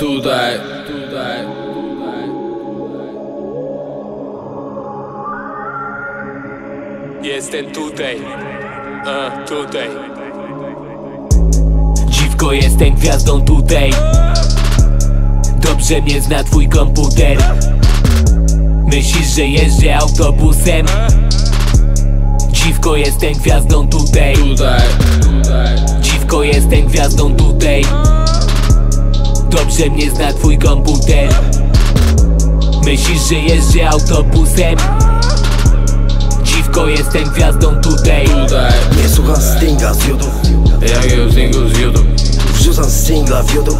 Tutaj, tutaj, tutaj. Jestem tutaj, a tutaj Dziwko jestem gwiazdą tutaj Dobrze mnie zna twój komputer Myślisz, że jeżdżę autobusem? Dziwko jestem gwiazdą tutaj Tutaj, tutaj. Dziwko jestem gwiazdą tutaj Dobrze mnie zna twój komputer. Myślisz, że jeżdżę autobusem? Dziwko jestem gwiazdą tutaj. Nie słucham Stinga z YouTube. Jakiego single z YouTube? Wrzucam singla w YouTube.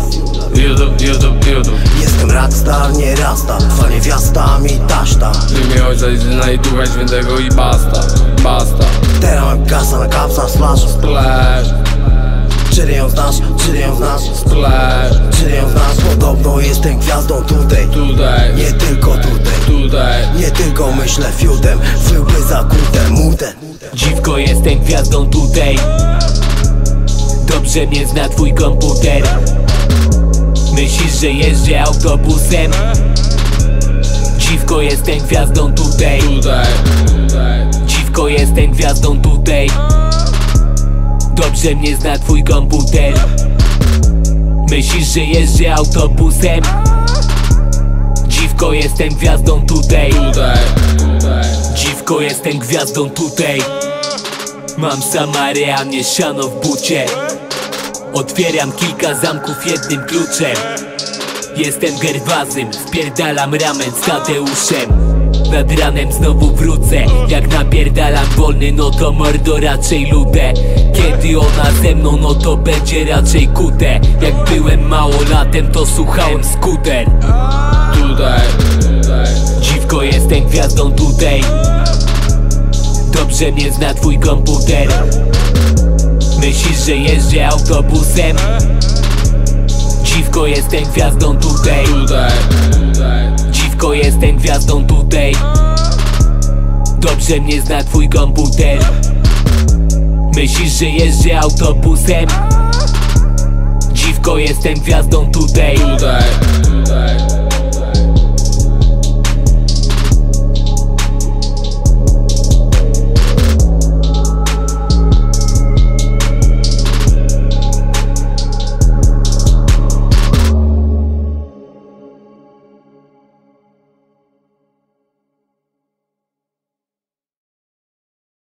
YouTube, YouTube, YouTube. Jestem radstar, nie rasta. Twa niewiasta mi taszta. W imię Ojca i Syna i Ducha Świętego i basta, basta. Teraz mam kasa na kapsa slash Splash, Czy ją znasz, czy ją znasz splash. Czy ją znasz, podobno jestem gwiazdą tutaj. Tutaj, Nie tylko tutaj. Tutaj. Nie tylko myślę fiutem Wyłby zakute, mute Dziwko jestem gwiazdą tutaj. Dobrze mnie zna twój komputer. Myślisz, że jeżdżę autobusem? Dziwko jestem gwiazdą tutaj. Dziwko jestem gwiazdą tutaj Dobrze mnie zna twój komputer. Myślisz, że jeżdżę autobusem? Dziwko jestem gwiazdą tutaj. Dziwko jestem gwiazdą tutaj. Mam Samarę, a nie siano w bucie. Otwieram kilka zamków jednym kluczem. Jestem Gerwazym, wpierdalam ramen z Tadeuszem. Nad ranem znowu wrócę Jak napierdalam wolny, no to mordo raczej ludę Kiedy ona ze mną, no to będzie raczej kute. Jak byłem małolatem, to słuchałem skuter. Tutaj, Dziwko jestem gwiazdą tutaj. Dobrze mnie zna twój komputer. Myślisz, że jeżdżę autobusem? Dziwko jestem gwiazdą tutaj. Dziwko jestem gwiazdą tutaj Dobrze mnie zna twój komputer. Myślisz, że jeżdżę autobusem? Dziwko jestem gwiazdą tutaj